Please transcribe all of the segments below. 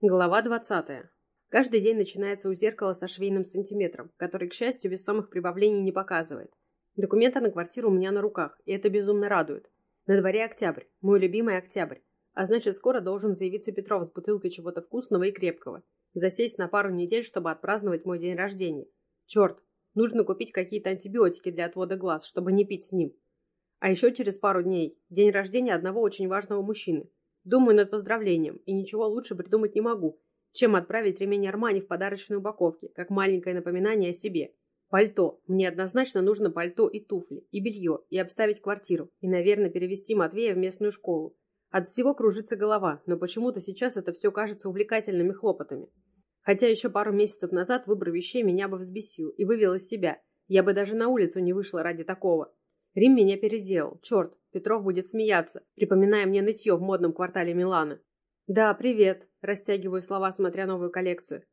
Глава 20. Каждый день начинается у зеркала со швейным сантиметром, который, к счастью, весомых прибавлений не показывает. Документы на квартиру у меня на руках, и это безумно радует. На дворе октябрь, мой любимый октябрь. А значит, скоро должен заявиться Петров с бутылкой чего-то вкусного и крепкого. Засесть на пару недель, чтобы отпраздновать мой день рождения. Черт, нужно купить какие-то антибиотики для отвода глаз, чтобы не пить с ним. А еще через пару дней день рождения одного очень важного мужчины. Думаю над поздравлением, и ничего лучше придумать не могу, чем отправить ремень Армани в подарочной упаковке, как маленькое напоминание о себе. Пальто. Мне однозначно нужно пальто и туфли, и белье, и обставить квартиру, и, наверное, перевести Матвея в местную школу. От всего кружится голова, но почему-то сейчас это все кажется увлекательными хлопотами. Хотя еще пару месяцев назад выбор вещей меня бы взбесил и вывел из себя. Я бы даже на улицу не вышла ради такого. Рим меня переделал. Черт, Петров будет смеяться, припоминая мне нытье в модном квартале Милана. «Да, привет», – растягиваю слова, смотря новую коллекцию.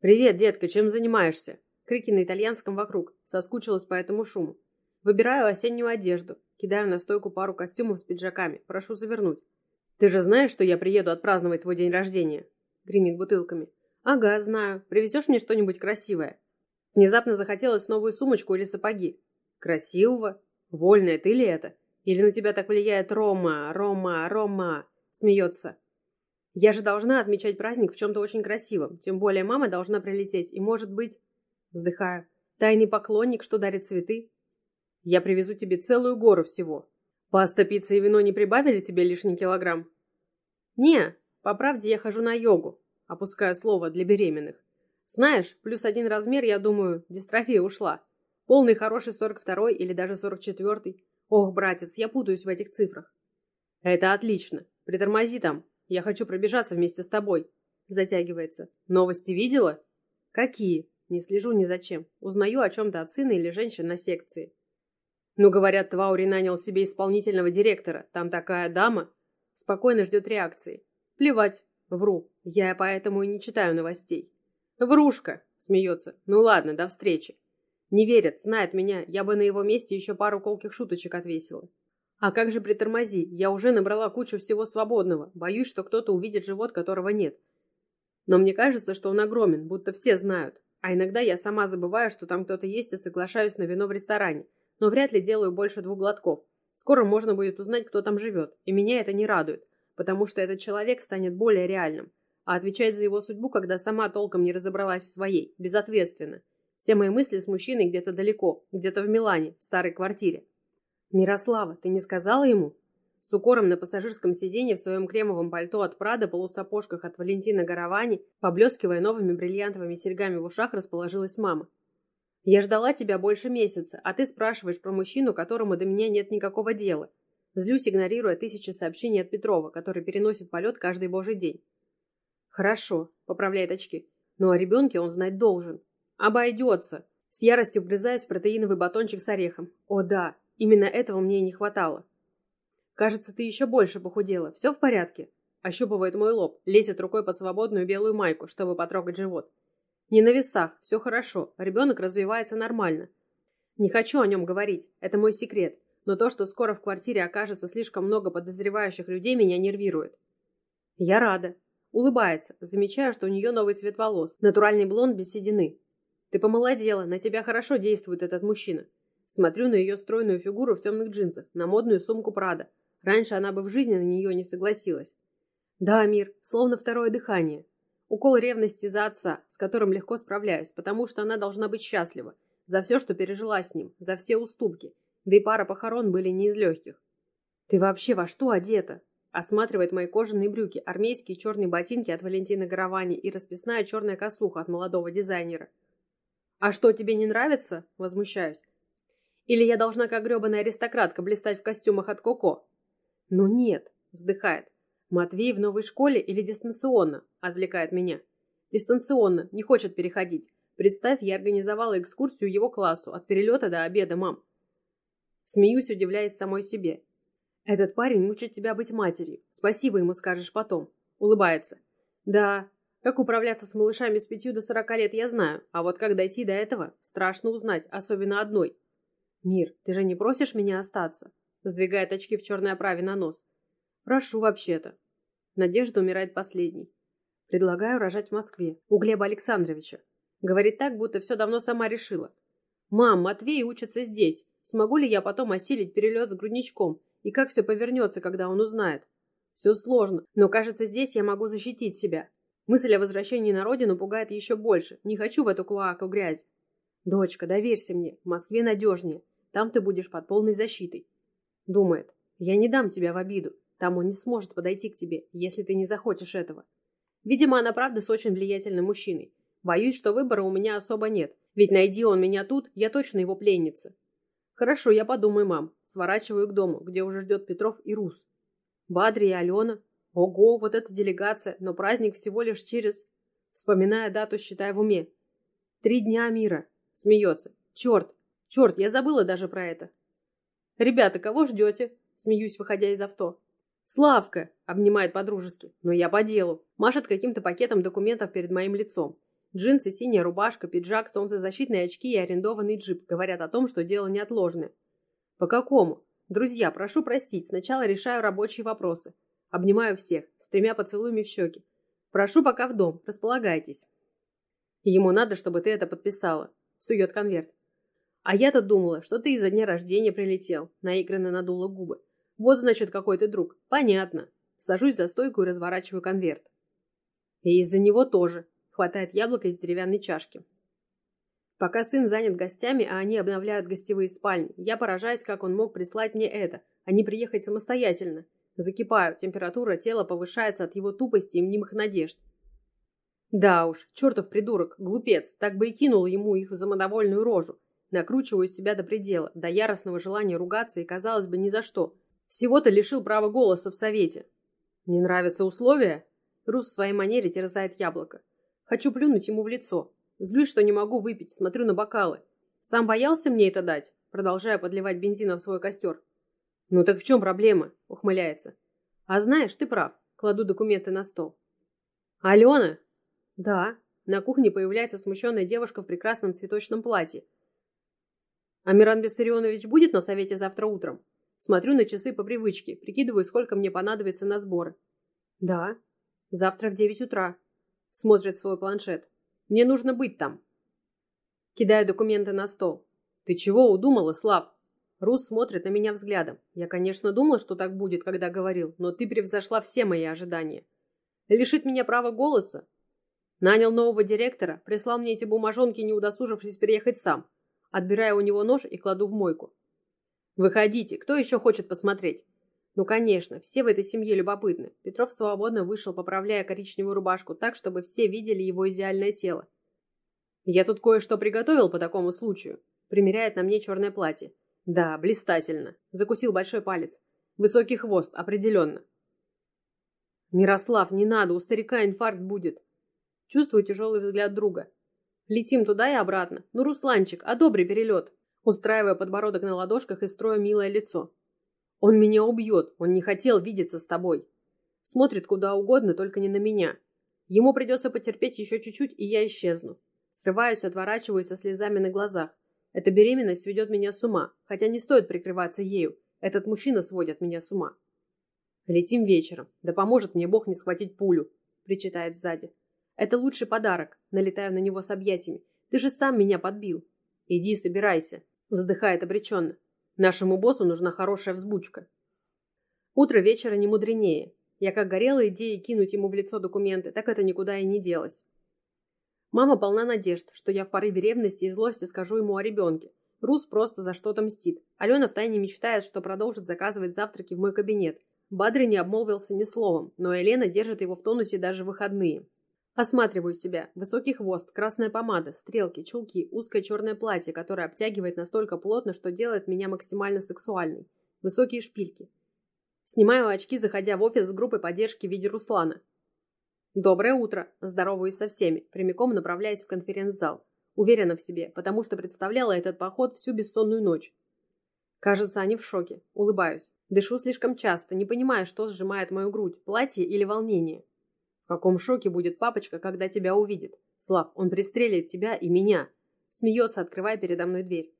«Привет, детка, чем занимаешься?» Крики на итальянском вокруг. Соскучилась по этому шуму. Выбираю осеннюю одежду. Кидаю на стойку пару костюмов с пиджаками. Прошу завернуть. «Ты же знаешь, что я приеду отпраздновать твой день рождения?» Гремит бутылками. «Ага, знаю. Привезешь мне что-нибудь красивое?» Внезапно захотелось новую сумочку или сапоги. «Красивого? Вольная ты ли это? Или на тебя так влияет Рома, Рома, Рома?» Смеется. «Я же должна отмечать праздник в чем-то очень красивом. Тем более мама должна прилететь. И, может быть...» Вздыхаю. «Тайный поклонник, что дарит цветы?» «Я привезу тебе целую гору всего. Паста, пицца и вино не прибавили тебе лишний килограмм?» «Не, по правде я хожу на йогу», опускаю слово для беременных. «Знаешь, плюс один размер, я думаю, дистрофия ушла. Полный хороший 42 или даже 44 -й. Ох, братец, я путаюсь в этих цифрах. Это отлично. Притормози там. Я хочу пробежаться вместе с тобой. Затягивается. Новости видела? Какие? Не слежу ни за чем. Узнаю о чем-то от сына или женщин на секции. Ну, говорят, Тваури нанял себе исполнительного директора. Там такая дама. Спокойно ждет реакции. Плевать. Вру. Я поэтому и не читаю новостей. Врушка. Смеется. Ну ладно, до встречи. Не верят, знает меня, я бы на его месте еще пару колких шуточек отвесила. А как же притормози? Я уже набрала кучу всего свободного. Боюсь, что кто-то увидит живот, которого нет. Но мне кажется, что он огромен, будто все знают. А иногда я сама забываю, что там кто-то есть и соглашаюсь на вино в ресторане. Но вряд ли делаю больше двух глотков. Скоро можно будет узнать, кто там живет. И меня это не радует, потому что этот человек станет более реальным. А отвечать за его судьбу, когда сама толком не разобралась в своей, безответственно. Все мои мысли с мужчиной где-то далеко, где-то в Милане, в старой квартире. «Мирослава, ты не сказала ему?» С укором на пассажирском сиденье в своем кремовом пальто от Прада, полусапожках от Валентина Гаравани, поблескивая новыми бриллиантовыми серьгами в ушах, расположилась мама. «Я ждала тебя больше месяца, а ты спрашиваешь про мужчину, которому до меня нет никакого дела». Злюсь, игнорируя тысячи сообщений от Петрова, который переносит полет каждый божий день. «Хорошо», — поправляет очки, — «но о ребенке он знать должен. Обойдется. С яростью вгрызаюсь в протеиновый батончик с орехом. О да, именно этого мне и не хватало. Кажется, ты еще больше похудела. Все в порядке? Ощупывает мой лоб, лезет рукой под свободную белую майку, чтобы потрогать живот. Не на весах, все хорошо, ребенок развивается нормально. Не хочу о нем говорить, это мой секрет, но то, что скоро в квартире окажется слишком много подозревающих людей, меня нервирует. Я рада. Улыбается, замечая, что у нее новый цвет волос, натуральный блонд без седины. Ты помолодела, на тебя хорошо действует этот мужчина. Смотрю на ее стройную фигуру в темных джинсах, на модную сумку Прада. Раньше она бы в жизни на нее не согласилась. Да, мир, словно второе дыхание. Укол ревности за отца, с которым легко справляюсь, потому что она должна быть счастлива. За все, что пережила с ним, за все уступки. Да и пара похорон были не из легких. Ты вообще во что одета? Осматривает мои кожаные брюки, армейские черные ботинки от Валентина Гаравани и расписная черная косуха от молодого дизайнера. «А что, тебе не нравится?» – возмущаюсь. «Или я должна, как гребаная аристократка, блистать в костюмах от Коко?» «Ну нет», – вздыхает. «Матвей в новой школе или дистанционно?» – отвлекает меня. «Дистанционно, не хочет переходить. Представь, я организовала экскурсию его классу, от перелета до обеда, мам». Смеюсь, удивляясь самой себе. «Этот парень учит тебя быть матерью. Спасибо ему скажешь потом». Улыбается. «Да, как управляться с малышами с пятью до сорока лет я знаю, а вот как дойти до этого, страшно узнать, особенно одной. «Мир, ты же не просишь меня остаться?» Сдвигает очки в черной оправе на нос. «Прошу вообще-то». Надежда умирает последней. Предлагаю рожать в Москве, у Глеба Александровича. Говорит так, будто все давно сама решила. Мам, Матвей учится здесь. Смогу ли я потом осилить перелет с грудничком? И как все повернется, когда он узнает? Все сложно, но кажется, здесь я могу защитить себя. Мысль о возвращении на родину пугает еще больше. Не хочу в эту клоаку грязь. Дочка, доверься мне, в Москве надежнее. Там ты будешь под полной защитой. Думает, я не дам тебя в обиду. Там он не сможет подойти к тебе, если ты не захочешь этого. Видимо, она правда с очень влиятельным мужчиной. Боюсь, что выбора у меня особо нет. Ведь найди он меня тут, я точно его пленница. Хорошо, я подумаю, мам. Сворачиваю к дому, где уже ждет Петров и Рус. Бадри и Алена. Ого, вот эта делегация, но праздник всего лишь через... Вспоминая дату, считая в уме. Три дня мира. Смеется. Черт, черт, я забыла даже про это. Ребята, кого ждете? Смеюсь, выходя из авто. Славка, обнимает подружески. Но я по делу. Машет каким-то пакетом документов перед моим лицом. Джинсы, синяя рубашка, пиджак, солнцезащитные очки и арендованный джип говорят о том, что дело неотложное. По какому? Друзья, прошу простить, сначала решаю рабочие вопросы. Обнимаю всех, с тремя поцелуями в щеки. Прошу пока в дом, располагайтесь. Ему надо, чтобы ты это подписала. Сует конверт. А я-то думала, что ты из-за дня рождения прилетел. Наигранно надула губы. Вот, значит, какой ты друг. Понятно. Сажусь за стойку и разворачиваю конверт. И из-за него тоже. Хватает яблоко из деревянной чашки. Пока сын занят гостями, а они обновляют гостевые спальни, я поражаюсь, как он мог прислать мне это, а не приехать самостоятельно. Закипаю, температура тела повышается от его тупости и мнимых надежд. Да уж, чертов придурок, глупец, так бы и кинул ему их в самодовольную рожу. Накручиваю себя до предела, до яростного желания ругаться и, казалось бы, ни за что. Всего-то лишил права голоса в совете. Не нравятся условия? Рус в своей манере терзает яблоко. Хочу плюнуть ему в лицо. Злюсь, что не могу выпить, смотрю на бокалы. Сам боялся мне это дать, продолжая подливать бензина в свой костер. Ну так в чем проблема? Ухмыляется. А знаешь, ты прав. Кладу документы на стол. Алена? Да. На кухне появляется смущенная девушка в прекрасном цветочном платье. Амиран Бессарионович будет на совете завтра утром? Смотрю на часы по привычке, прикидываю, сколько мне понадобится на сборы. Да. Завтра в девять утра. Смотрит свой планшет. Мне нужно быть там. Кидаю документы на стол. Ты чего удумала, Слав? Рус смотрит на меня взглядом. Я, конечно, думал, что так будет, когда говорил, но ты превзошла все мои ожидания. Лишить меня права голоса? Нанял нового директора, прислал мне эти бумажонки, не удосужившись приехать сам. Отбираю у него нож и кладу в мойку. Выходите, кто еще хочет посмотреть? Ну, конечно, все в этой семье любопытны. Петров свободно вышел, поправляя коричневую рубашку так, чтобы все видели его идеальное тело. Я тут кое-что приготовил по такому случаю. Примеряет на мне черное платье. Да, блистательно. Закусил большой палец. Высокий хвост, определенно. Мирослав, не надо, у старика инфаркт будет. Чувствую тяжелый взгляд друга. Летим туда и обратно. Ну, Русланчик, одобри перелет. Устраивая подбородок на ладошках и строя милое лицо. Он меня убьет, он не хотел видеться с тобой. Смотрит куда угодно, только не на меня. Ему придется потерпеть еще чуть-чуть, и я исчезну. Срываюсь, отворачиваюсь со слезами на глазах. Эта беременность сведет меня с ума, хотя не стоит прикрываться ею. Этот мужчина сводит меня с ума. Летим вечером. Да поможет мне Бог не схватить пулю, причитает сзади. Это лучший подарок. Налетаю на него с объятиями. Ты же сам меня подбил. Иди, собирайся. Вздыхает обреченно. Нашему боссу нужна хорошая взбучка. Утро вечера не мудренее. Я как горела идеей кинуть ему в лицо документы, так это никуда и не делось. Мама полна надежд, что я в порыве ревности и злости скажу ему о ребенке. Рус просто за что-то мстит. Алена втайне мечтает, что продолжит заказывать завтраки в мой кабинет. Бадри не обмолвился ни словом, но Елена держит его в тонусе даже в выходные. Осматриваю себя. Высокий хвост, красная помада, стрелки, чулки, узкое черное платье, которое обтягивает настолько плотно, что делает меня максимально сексуальной. Высокие шпильки. Снимаю очки, заходя в офис с группой поддержки в виде Руслана. Доброе утро. Здороваюсь со всеми, прямиком направляясь в конференц-зал. Уверена в себе, потому что представляла этот поход всю бессонную ночь. Кажется, они в шоке. Улыбаюсь. Дышу слишком часто, не понимая, что сжимает мою грудь, платье или волнение. В каком шоке будет папочка, когда тебя увидит? Слав, он пристрелит тебя и меня. Смеется, открывая передо мной дверь.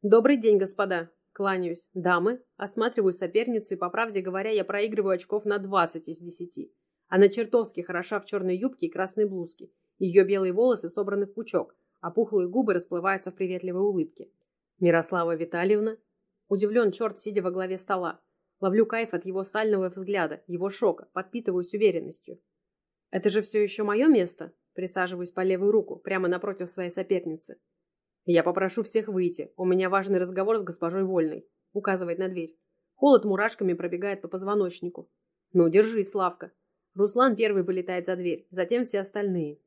Добрый день, господа. Кланяюсь. Дамы. Осматриваю соперницу, и, по правде говоря, я проигрываю очков на 20 из 10. Она чертовски хороша в черной юбке и красной блузке. Ее белые волосы собраны в пучок, а пухлые губы расплываются в приветливой улыбке. «Мирослава Витальевна?» Удивлен черт, сидя во главе стола. Ловлю кайф от его сального взгляда, его шока, подпитываюсь уверенностью. «Это же все еще мое место?» Присаживаюсь по левую руку, прямо напротив своей соперницы. «Я попрошу всех выйти. У меня важный разговор с госпожой Вольной», — указывает на дверь. Холод мурашками пробегает по позвоночнику. «Ну, держи, Славка». Руслан первый вылетает за дверь, затем все остальные.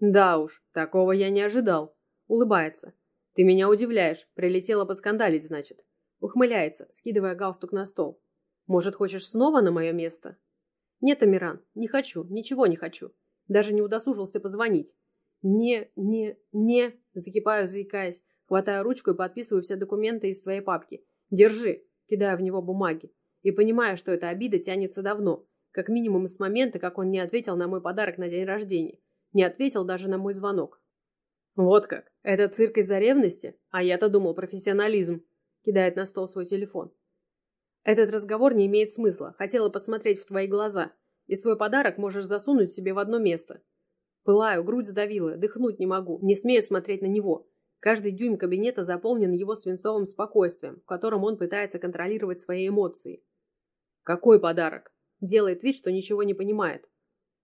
«Да уж, такого я не ожидал», — улыбается. «Ты меня удивляешь. Прилетела поскандалить, значит». Ухмыляется, скидывая галстук на стол. «Может, хочешь снова на мое место?» «Нет, Амиран, не хочу, ничего не хочу. Даже не удосужился позвонить. Не, не, не...» Закипаю, заикаясь, хватаю ручку и подписываю все документы из своей папки. «Держи!» Кидаю в него бумаги. И понимаю, что эта обида тянется давно. Как минимум с момента, как он не ответил на мой подарок на день рождения. Не ответил даже на мой звонок. «Вот как! Это цирк из-за ревности? А я-то думал профессионализм!» Кидает на стол свой телефон. Этот разговор не имеет смысла. Хотела посмотреть в твои глаза. И свой подарок можешь засунуть себе в одно место. Пылаю, грудь сдавила, дыхнуть не могу, не смею смотреть на него. Каждый дюйм кабинета заполнен его свинцовым спокойствием, в котором он пытается контролировать свои эмоции. Какой подарок? Делает вид, что ничего не понимает.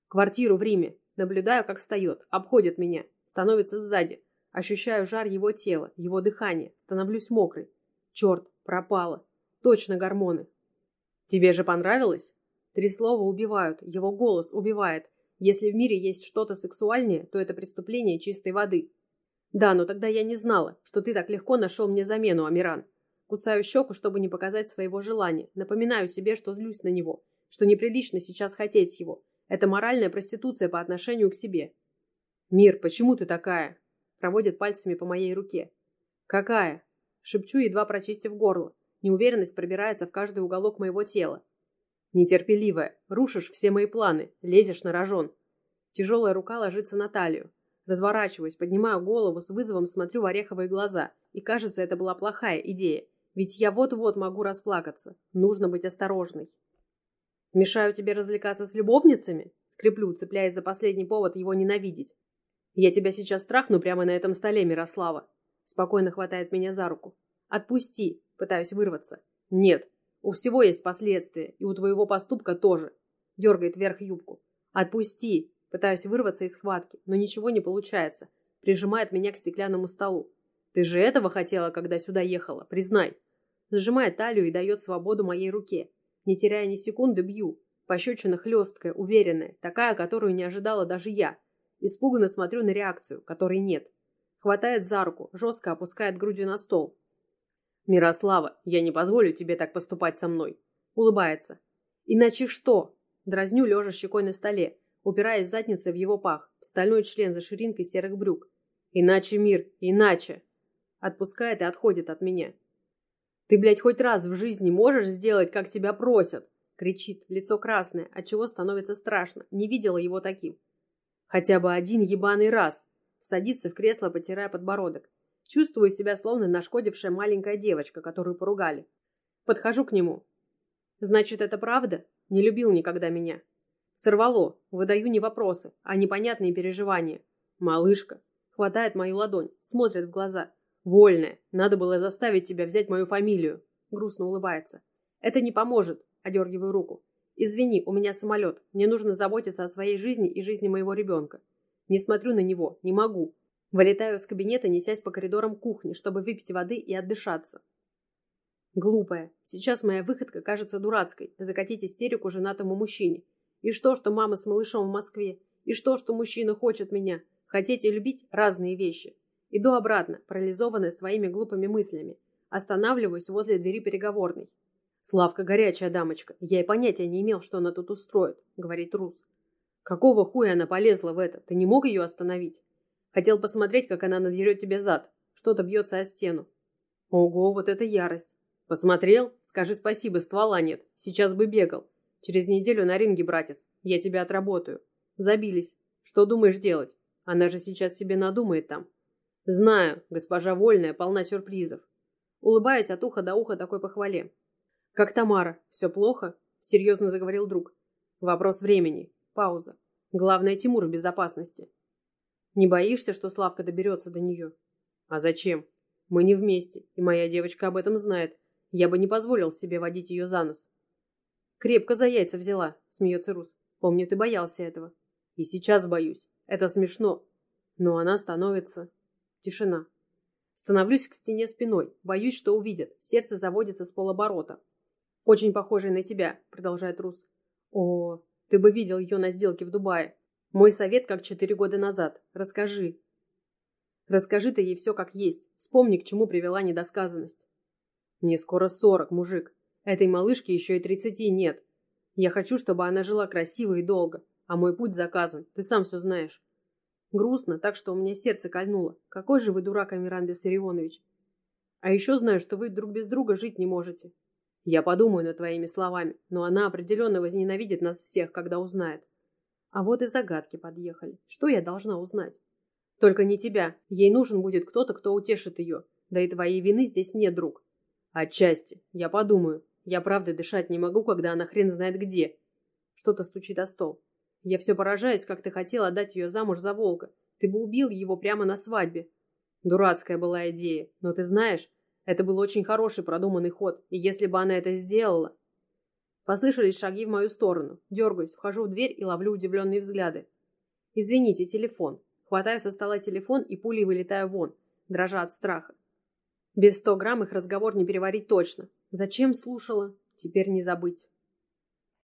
Квартиру в Риме. Наблюдаю, как встает, обходит меня, становится сзади. Ощущаю жар его тела, его дыхание, становлюсь мокрой. Черт, пропало. Точно гормоны. Тебе же понравилось? Три слова убивают, его голос убивает. Если в мире есть что-то сексуальнее, то это преступление чистой воды. Да, но тогда я не знала, что ты так легко нашел мне замену, Амиран. Кусаю щеку, чтобы не показать своего желания. Напоминаю себе, что злюсь на него, что неприлично сейчас хотеть его. Это моральная проституция по отношению к себе. «Мир, почему ты такая?» Проводит пальцами по моей руке. «Какая?» Шепчу, едва прочистив горло. Неуверенность пробирается в каждый уголок моего тела. Нетерпеливая, рушишь все мои планы, лезешь на рожон. Тяжелая рука ложится на талию. Разворачиваюсь, поднимаю голову, с вызовом смотрю в ореховые глаза. И кажется, это была плохая идея. Ведь я вот-вот могу расплакаться. Нужно быть осторожной. Мешаю тебе развлекаться с любовницами? Скреплю, цепляясь за последний повод его ненавидеть. Я тебя сейчас страхну прямо на этом столе, Мирослава. Спокойно хватает меня за руку. Отпусти. Пытаюсь вырваться. Нет. У всего есть последствия, и у твоего поступка тоже. Дергает вверх юбку. Отпусти. Пытаюсь вырваться из схватки, но ничего не получается. Прижимает меня к стеклянному столу. Ты же этого хотела, когда сюда ехала, признай. Сжимает талию и дает свободу моей руке. Не теряя ни секунды, бью. Пощечина хлесткая, уверенная, такая, которую не ожидала даже я. Испуганно смотрю на реакцию, которой нет. Хватает за руку, жестко опускает грудью на стол. «Мирослава, я не позволю тебе так поступать со мной». Улыбается. «Иначе что?» Дразню, лежа щекой на столе, упираясь задницей в его пах, в стальной член за ширинкой серых брюк. «Иначе мир, иначе!» Отпускает и отходит от меня. «Ты, блядь, хоть раз в жизни можешь сделать, как тебя просят?» Кричит, лицо красное, отчего становится страшно. Не видела его таким. Хотя бы один ебаный раз. Садится в кресло, потирая подбородок. Чувствую себя словно нашкодившая маленькая девочка, которую поругали. Подхожу к нему. Значит, это правда? Не любил никогда меня. Сорвало. Выдаю не вопросы, а непонятные переживания. Малышка. Хватает мою ладонь, смотрит в глаза. Вольная. Надо было заставить тебя взять мою фамилию. Грустно улыбается. Это не поможет. Одергиваю руку. Извини, у меня самолет. Мне нужно заботиться о своей жизни и жизни моего ребенка. Не смотрю на него. Не могу. Вылетаю из кабинета, несясь по коридорам кухни, чтобы выпить воды и отдышаться. Глупая. Сейчас моя выходка кажется дурацкой. Закатить истерику женатому мужчине. И что, что мама с малышом в Москве? И что, что мужчина хочет меня? Хотеть и любить – разные вещи. Иду обратно, парализованная своими глупыми мыслями. Останавливаюсь возле двери переговорной. «Славка горячая дамочка. Я и понятия не имел, что она тут устроит», — говорит Рус. «Какого хуя она полезла в это? Ты не мог ее остановить?» Хотел посмотреть, как она надерет тебе зад. Что-то бьется о стену. Ого, вот это ярость. Посмотрел? Скажи спасибо, ствола нет. Сейчас бы бегал. Через неделю на ринге, братец. Я тебя отработаю. Забились. Что думаешь делать? Она же сейчас себе надумает там. Знаю, госпожа Вольная полна сюрпризов. Улыбаясь от уха до уха такой похвале. Как Тамара? Все плохо? Серьезно заговорил друг. Вопрос времени. Пауза. Главное, Тимур в безопасности. Не боишься, что Славка доберется до нее? А зачем? Мы не вместе, и моя девочка об этом знает. Я бы не позволил себе водить ее за нос. Крепко за яйца взяла, смеется Рус. Помню, ты боялся этого. И сейчас боюсь. Это смешно. Но она становится... Тишина. Становлюсь к стене спиной. Боюсь, что увидят. Сердце заводится с полоборота. Очень похожая на тебя, продолжает Рус. О, ты бы видел ее на сделке в Дубае. Мой совет, как четыре года назад. Расскажи. Расскажи ты ей все как есть. Вспомни, к чему привела недосказанность. Мне скоро сорок, мужик. Этой малышке еще и тридцати нет. Я хочу, чтобы она жила красиво и долго. А мой путь заказан. Ты сам все знаешь. Грустно, так что у меня сердце кольнуло. Какой же вы дурак, Амиран Бессарионович. А еще знаю, что вы друг без друга жить не можете. Я подумаю над твоими словами, но она определенно возненавидит нас всех, когда узнает. А вот и загадки подъехали. Что я должна узнать? Только не тебя. Ей нужен будет кто-то, кто утешит ее. Да и твоей вины здесь нет, друг. Отчасти. Я подумаю. Я правда дышать не могу, когда она хрен знает где. Что-то стучит о стол. Я все поражаюсь, как ты хотел отдать ее замуж за волка. Ты бы убил его прямо на свадьбе. Дурацкая была идея, но ты знаешь, это был очень хороший продуманный ход, и если бы она это сделала... Послышались шаги в мою сторону. Дергаюсь, вхожу в дверь и ловлю удивленные взгляды. Извините, телефон. Хватаю со стола телефон и пулей вылетаю вон, дрожа от страха. Без сто грамм их разговор не переварить точно. Зачем слушала? Теперь не забыть.